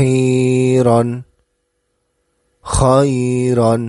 khairan khairan